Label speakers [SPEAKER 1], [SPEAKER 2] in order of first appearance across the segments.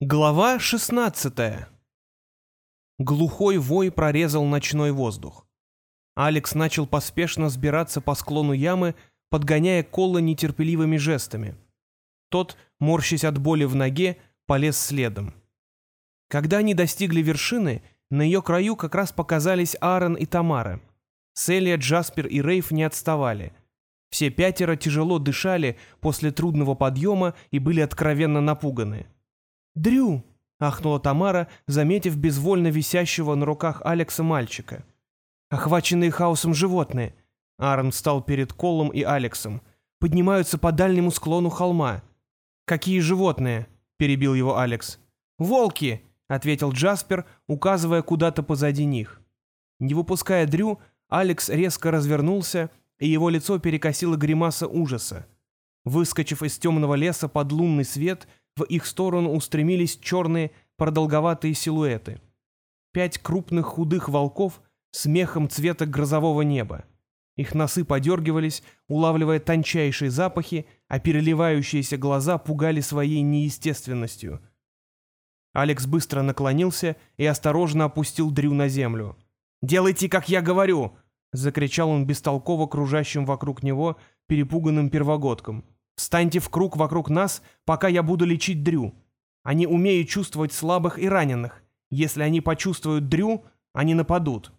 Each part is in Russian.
[SPEAKER 1] Глава 16 Глухой вой прорезал ночной воздух. Алекс начал поспешно сбираться по склону ямы, подгоняя Колла нетерпеливыми жестами. Тот, морщась от боли в ноге, полез следом. Когда они достигли вершины, на ее краю как раз показались Аарон и Тамара. Селия, Джаспер и Рейф не отставали. Все пятеро тяжело дышали после трудного подъема и были откровенно напуганы. «Дрю!» — ахнула Тамара, заметив безвольно висящего на руках Алекса мальчика. «Охваченные хаосом животные!» Аарон встал перед Колом и Алексом. «Поднимаются по дальнему склону холма». «Какие животные?» — перебил его Алекс. «Волки!» — ответил Джаспер, указывая куда-то позади них. Не выпуская Дрю, Алекс резко развернулся, и его лицо перекосило гримаса ужаса. Выскочив из темного леса под лунный свет, в их сторону устремились черные продолговатые силуэты. Пять крупных худых волков с мехом цвета грозового неба. Их носы подергивались, улавливая тончайшие запахи, а переливающиеся глаза пугали своей неестественностью. Алекс быстро наклонился и осторожно опустил Дрю на землю. «Делайте, как я говорю!» — закричал он бестолково кружащим вокруг него перепуганным первогодкам. Встаньте в круг вокруг нас, пока я буду лечить Дрю. Они умеют чувствовать слабых и раненых. Если они почувствуют Дрю, они нападут.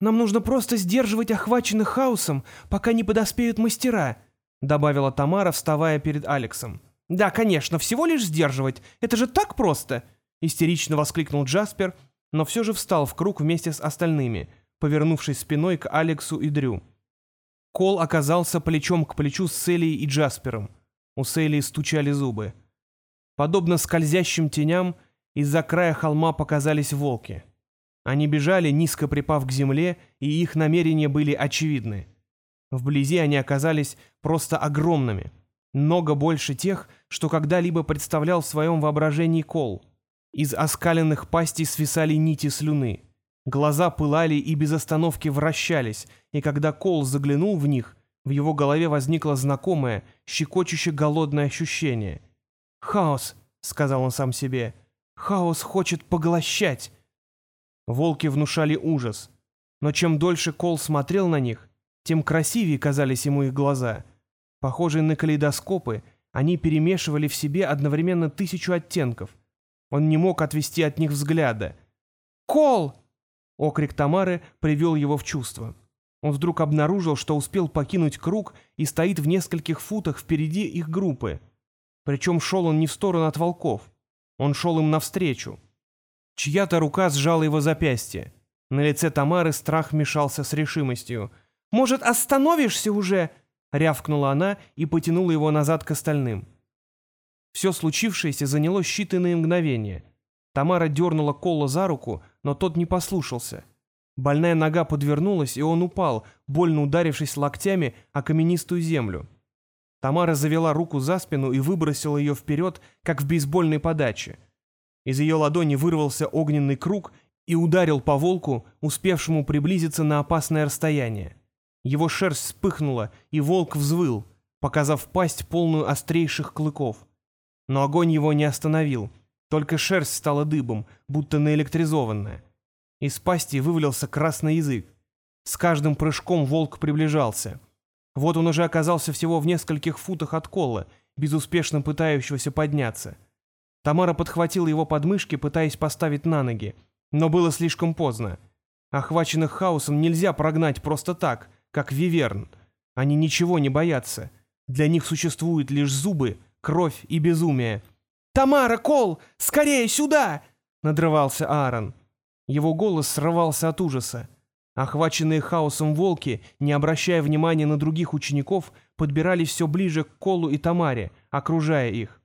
[SPEAKER 1] «Нам нужно просто сдерживать охваченных хаосом, пока не подоспеют мастера», добавила Тамара, вставая перед Алексом. «Да, конечно, всего лишь сдерживать. Это же так просто!» истерично воскликнул Джаспер, но все же встал в круг вместе с остальными, повернувшись спиной к Алексу и Дрю. Кол оказался плечом к плечу с Селией и Джаспером. У Селии стучали зубы. Подобно скользящим теням, из-за края холма показались волки. Они бежали, низко припав к земле, и их намерения были очевидны. Вблизи они оказались просто огромными, много больше тех, что когда-либо представлял в своем воображении Кол. Из оскаленных пастей свисали нити слюны. Глаза пылали и без остановки вращались, и когда Кол заглянул в них, в его голове возникло знакомое, щекочуще голодное ощущение. «Хаос», — сказал он сам себе, — «хаос хочет поглощать». Волки внушали ужас, но чем дольше Кол смотрел на них, тем красивее казались ему их глаза. Похожие на калейдоскопы, они перемешивали в себе одновременно тысячу оттенков. Он не мог отвести от них взгляда. «Кол!» Окрик Тамары привел его в чувство. Он вдруг обнаружил, что успел покинуть круг и стоит в нескольких футах впереди их группы. Причем шел он не в сторону от волков. Он шел им навстречу. Чья-то рука сжала его запястье. На лице Тамары страх мешался с решимостью. «Может, остановишься уже?» — рявкнула она и потянула его назад к остальным. Все случившееся заняло считанные мгновения. Тамара дернула Колла за руку, но тот не послушался. Больная нога подвернулась, и он упал, больно ударившись локтями о каменистую землю. Тамара завела руку за спину и выбросила ее вперед, как в бейсбольной подаче. Из ее ладони вырвался огненный круг и ударил по волку, успевшему приблизиться на опасное расстояние. Его шерсть вспыхнула, и волк взвыл, показав пасть полную острейших клыков. Но огонь его не остановил — только шерсть стала дыбом, будто наэлектризованная. Из пасти вывалился красный язык. С каждым прыжком волк приближался. Вот он уже оказался всего в нескольких футах от кола, безуспешно пытающегося подняться. Тамара подхватила его подмышки, пытаясь поставить на ноги. Но было слишком поздно. Охваченных хаосом нельзя прогнать просто так, как виверн. Они ничего не боятся. Для них существуют лишь зубы, кровь и безумие — «Тамара, Кол, скорее сюда!» — надрывался Аарон. Его голос срывался от ужаса. Охваченные хаосом волки, не обращая внимания на других учеников, подбирались все ближе к Колу и Тамаре, окружая их.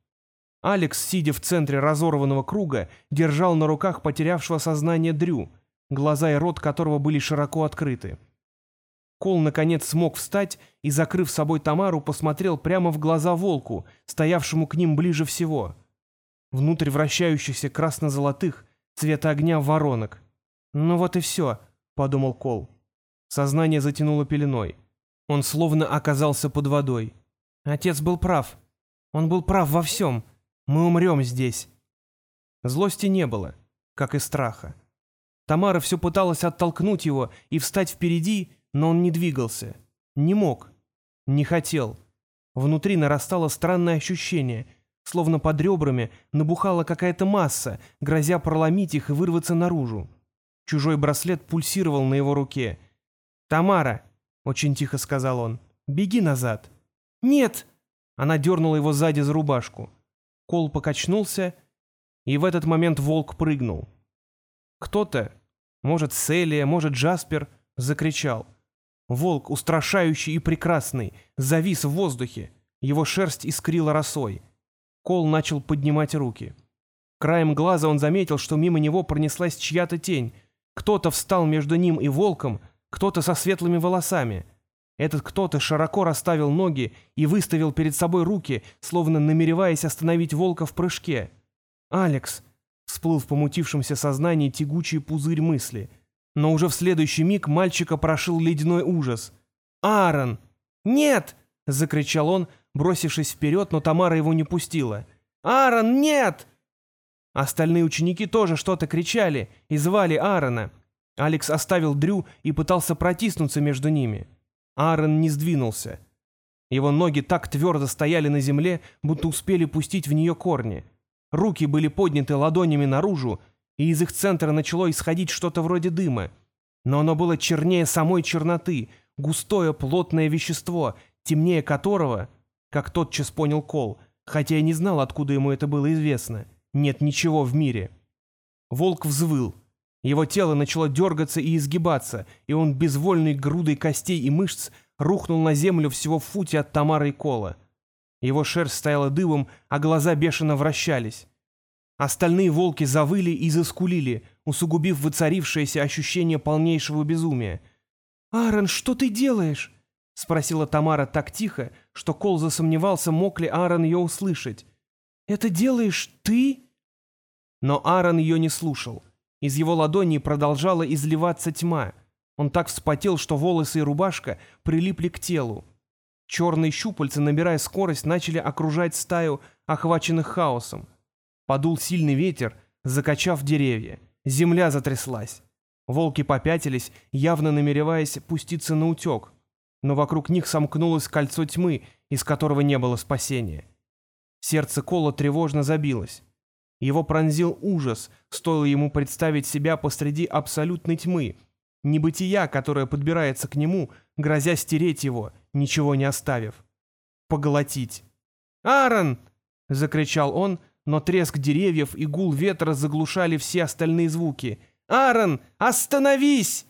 [SPEAKER 1] Алекс, сидя в центре разорванного круга, держал на руках потерявшего сознание Дрю, глаза и рот которого были широко открыты. Кол, наконец, смог встать и, закрыв собой Тамару, посмотрел прямо в глаза волку, стоявшему к ним ближе всего внутрь вращающихся красно-золотых цвета огня воронок. «Ну вот и все», — подумал Кол. Сознание затянуло пеленой. Он словно оказался под водой. Отец был прав. Он был прав во всем. Мы умрем здесь. Злости не было, как и страха. Тамара все пыталась оттолкнуть его и встать впереди, но он не двигался. Не мог. Не хотел. Внутри нарастало странное ощущение, словно под ребрами набухала какая-то масса, грозя проломить их и вырваться наружу. Чужой браслет пульсировал на его руке. «Тамара!» — очень тихо сказал он. «Беги назад!» «Нет!» Она дернула его сзади за рубашку. Кол покачнулся, и в этот момент волк прыгнул. Кто-то, может, Селия, может, Джаспер, закричал. Волк, устрашающий и прекрасный, завис в воздухе. Его шерсть искрила росой. Кол начал поднимать руки. Краем глаза он заметил, что мимо него пронеслась чья-то тень. Кто-то встал между ним и волком, кто-то со светлыми волосами. Этот кто-то широко расставил ноги и выставил перед собой руки, словно намереваясь остановить волка в прыжке. «Алекс!» — всплыл в помутившемся сознании тягучий пузырь мысли. Но уже в следующий миг мальчика прошил ледяной ужас. «Аарон!» «Нет!» — закричал он, бросившись вперед, но Тамара его не пустила. «Аарон, нет!» Остальные ученики тоже что-то кричали и звали Аарона. Алекс оставил Дрю и пытался протиснуться между ними. Аарон не сдвинулся. Его ноги так твердо стояли на земле, будто успели пустить в нее корни. Руки были подняты ладонями наружу, и из их центра начало исходить что-то вроде дыма. Но оно было чернее самой черноты, густое плотное вещество, темнее которого, как тотчас понял Кол, хотя и не знал, откуда ему это было известно, нет ничего в мире. Волк взвыл. Его тело начало дергаться и изгибаться, и он безвольной грудой костей и мышц рухнул на землю всего в футе от Тамары и Кола. Его шерсть стояла дыбом, а глаза бешено вращались. Остальные волки завыли и заскулили, усугубив воцарившееся ощущение полнейшего безумия. «Аарон, что ты делаешь?» — спросила Тамара так тихо, что Кол засомневался, мог ли Аарон ее услышать. «Это делаешь ты?» Но Аарон ее не слушал. Из его ладони продолжала изливаться тьма. Он так вспотел, что волосы и рубашка прилипли к телу. Черные щупальца, набирая скорость, начали окружать стаю, охваченных хаосом. Подул сильный ветер, закачав деревья. Земля затряслась. Волки попятились, явно намереваясь пуститься на утек. Но вокруг них сомкнулось кольцо тьмы, из которого не было спасения. Сердце Кола тревожно забилось. Его пронзил ужас, стоило ему представить себя посреди абсолютной тьмы, небытия, которая подбирается к нему, грозя стереть его, ничего не оставив. Поглотить. «Аарон!» — закричал он, но треск деревьев и гул ветра заглушали все остальные звуки. «Аарон, остановись!»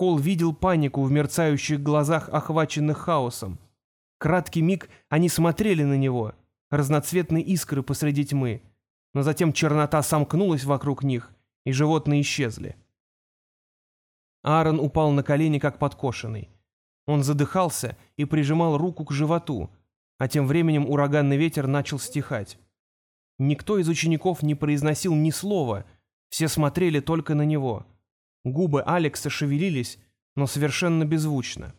[SPEAKER 1] Кол видел панику в мерцающих глазах, охваченных хаосом. Краткий миг они смотрели на него, разноцветные искры посреди тьмы, но затем чернота сомкнулась вокруг них, и животные исчезли. Аарон упал на колени, как подкошенный. Он задыхался и прижимал руку к животу, а тем временем ураганный ветер начал стихать. Никто из учеников не произносил ни слова, все смотрели только на него. Губы Алекса шевелились, но совершенно беззвучно.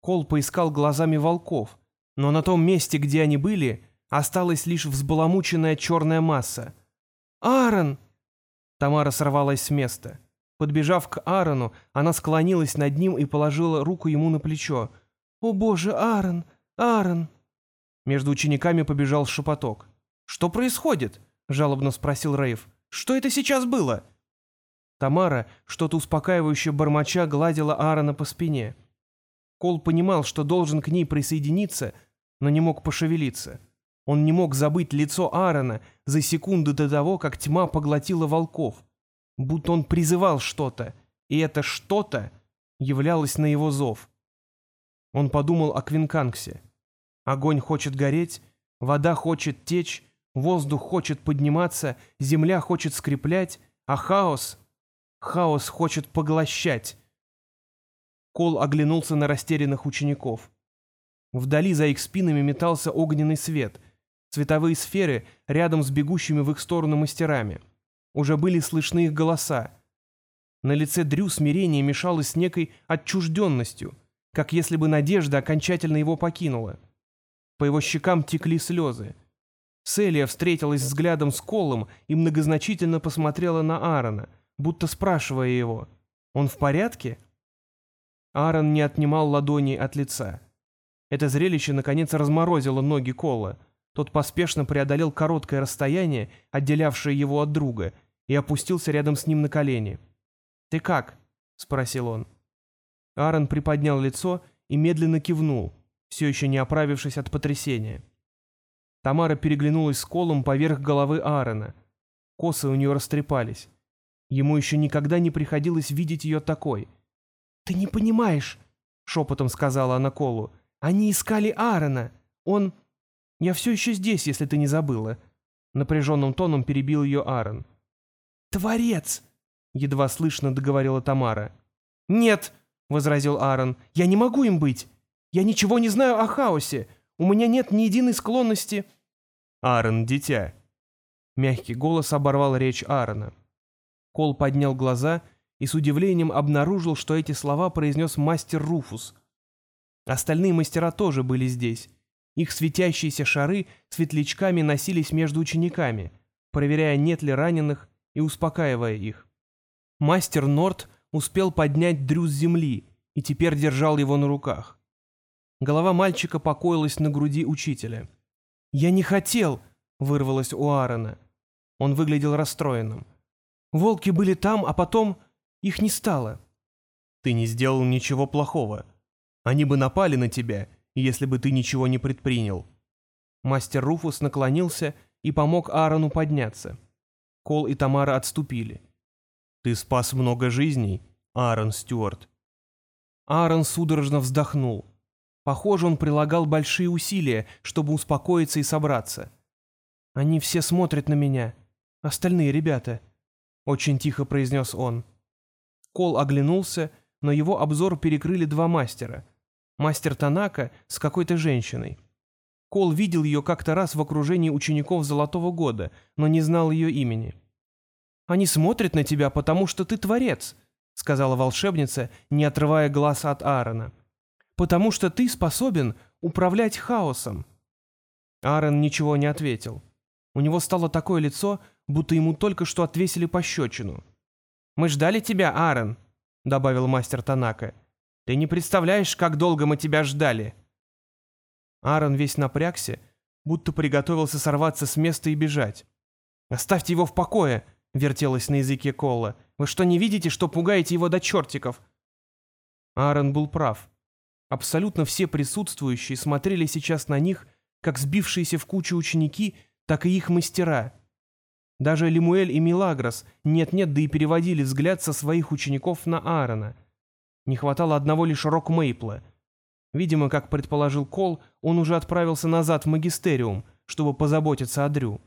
[SPEAKER 1] Кол поискал глазами волков, но на том месте, где они были, осталась лишь взбаламученная черная масса. «Аарон!» Тамара сорвалась с места. Подбежав к Аарону, она склонилась над ним и положила руку ему на плечо. «О боже, Аарон! Аарон!» Между учениками побежал шепоток. «Что происходит?» — жалобно спросил Рейв. «Что это сейчас было?» Тамара, что-то успокаивающее бормоча, гладила Аарона по спине. Кол понимал, что должен к ней присоединиться, но не мог пошевелиться. Он не мог забыть лицо Аарона за секунду до того, как тьма поглотила волков будто он призывал что-то, и это что-то являлось на его зов. Он подумал о Квинканксе. Огонь хочет гореть, вода хочет течь, воздух хочет подниматься, земля хочет скреплять, а хаос... Хаос хочет поглощать. Кол оглянулся на растерянных учеников. Вдали за их спинами метался огненный свет, цветовые сферы рядом с бегущими в их сторону мастерами. Уже были слышны их голоса. На лице Дрю смирение мешалось с некой отчужденностью, как если бы надежда окончательно его покинула. По его щекам текли слезы. Селия встретилась взглядом с Колом и многозначительно посмотрела на Аарона, будто спрашивая его, «Он в порядке?» Аарон не отнимал ладони от лица. Это зрелище, наконец, разморозило ноги Кола. Тот поспешно преодолел короткое расстояние, отделявшее его от друга, и опустился рядом с ним на колени. «Ты как?» — спросил он. Аарон приподнял лицо и медленно кивнул, все еще не оправившись от потрясения. Тамара переглянулась с Колом поверх головы Аарона. Косы у нее растрепались. Ему еще никогда не приходилось видеть ее такой. «Ты не понимаешь», — шепотом сказала она Колу. «Они искали Аарона. Он... Я все еще здесь, если ты не забыла». Напряженным тоном перебил ее Аарон. «Творец!» — едва слышно договорила Тамара. «Нет!» — возразил Аарон. «Я не могу им быть. Я ничего не знаю о хаосе. У меня нет ни единой склонности...»
[SPEAKER 2] «Аарон, дитя!»
[SPEAKER 1] Мягкий голос оборвал речь Аарона. Кол поднял глаза и с удивлением обнаружил, что эти слова произнес мастер Руфус. Остальные мастера тоже были здесь. Их светящиеся шары светлячками носились между учениками, проверяя, нет ли раненых и успокаивая их. Мастер Норт успел поднять Дрю с земли и теперь держал его на руках. Голова мальчика покоилась на груди учителя. «Я не хотел!» — вырвалось у Аарона. Он выглядел расстроенным. «Волки были там, а потом их не стало».
[SPEAKER 2] «Ты не сделал ничего плохого. Они бы напали на тебя, если бы ты ничего не предпринял».
[SPEAKER 1] Мастер Руфус наклонился и помог Аарону подняться. Кол и Тамара отступили.
[SPEAKER 2] «Ты спас много жизней, Аарон Стюарт».
[SPEAKER 1] Аарон судорожно вздохнул. Похоже, он прилагал большие усилия, чтобы успокоиться и собраться. «Они все смотрят на меня. Остальные ребята», — очень тихо произнес он. Кол оглянулся, но его обзор перекрыли два мастера. Мастер Танака с какой-то женщиной. Кол видел ее как-то раз в окружении учеников Золотого года, но не знал ее имени. «Они смотрят на тебя, потому что ты творец», — сказала волшебница, не отрывая глаз от Аарона потому что ты способен управлять хаосом». Аарон ничего не ответил. У него стало такое лицо, будто ему только что отвесили пощечину. «Мы ждали тебя, Аарон», — добавил мастер Танака. «Ты не представляешь, как долго мы тебя ждали». Аарон весь напрягся, будто приготовился сорваться с места и бежать. «Оставьте его в покое», — вертелось на языке Колла. «Вы что, не видите, что пугаете его до чертиков?» Аарон был прав. Абсолютно все присутствующие смотрели сейчас на них, как сбившиеся в кучу ученики, так и их мастера. Даже Лемуэль и Милагрос нет-нет, да и переводили взгляд со своих учеников на Аарона. Не хватало одного лишь Рок Мейпла. Видимо, как предположил Кол, он уже отправился назад в магистериум, чтобы позаботиться о Дрю.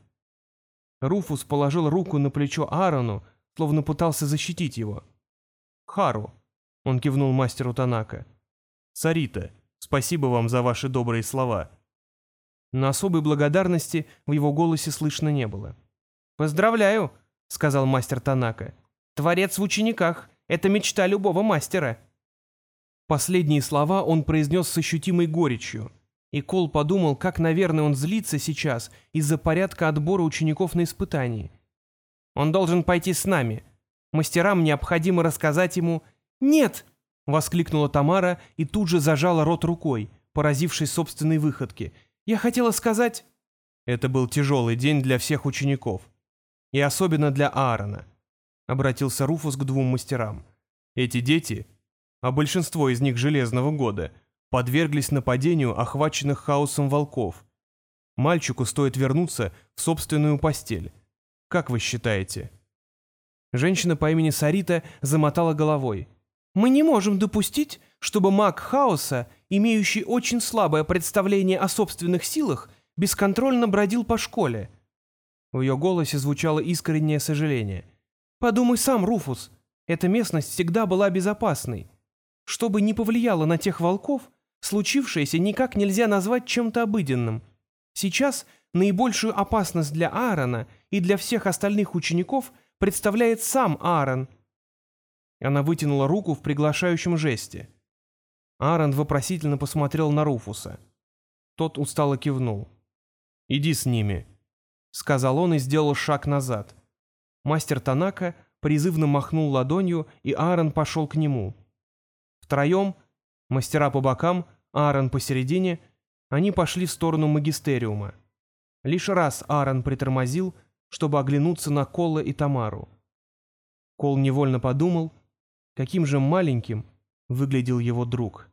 [SPEAKER 1] Руфус положил руку на плечо Аарону, словно пытался защитить его. «Хару», — он кивнул мастеру Танака, —
[SPEAKER 2] Сарита, спасибо вам за ваши добрые слова».
[SPEAKER 1] Но особой благодарности в его голосе слышно не было. «Поздравляю», — сказал мастер Танака. «Творец в учениках — это мечта любого мастера». Последние слова он произнес с ощутимой горечью, и Кол подумал, как, наверное, он злится сейчас из-за порядка отбора учеников на испытании. «Он должен пойти с нами. Мастерам необходимо рассказать ему...» «Нет!» — воскликнула Тамара и тут же зажала рот рукой, поразившись собственной выходке. «Я хотела сказать...»
[SPEAKER 2] «Это был тяжелый день для всех учеников. И особенно для Аарона», — обратился Руфус к двум мастерам. «Эти дети, а большинство из них Железного года, подверглись нападению охваченных хаосом волков. Мальчику стоит вернуться в собственную постель. Как вы считаете?»
[SPEAKER 1] Женщина по имени Сарита замотала головой. Мы не можем допустить, чтобы маг хаоса, имеющий очень слабое представление о собственных силах, бесконтрольно бродил по школе. В ее голосе звучало искреннее сожаление. «Подумай сам, Руфус, эта местность всегда была безопасной. Что бы ни повлияло на тех волков, случившееся никак нельзя назвать чем-то обыденным. Сейчас наибольшую опасность для Аарона и для всех остальных учеников представляет сам Аарон – она вытянула руку в приглашающем жесте. Аарон вопросительно посмотрел на Руфуса. Тот устало кивнул.
[SPEAKER 2] «Иди с ними.
[SPEAKER 1] Сказал он и сделал шаг назад. Мастер Танака призывно махнул ладонью, и Аарон пошел к нему. Втроем, мастера по бокам, Аарон посередине, они пошли в сторону магистериума. Лишь раз Аарон притормозил, чтобы оглянуться на Колла и Тамару. Кол невольно подумал, каким же маленьким выглядел его друг.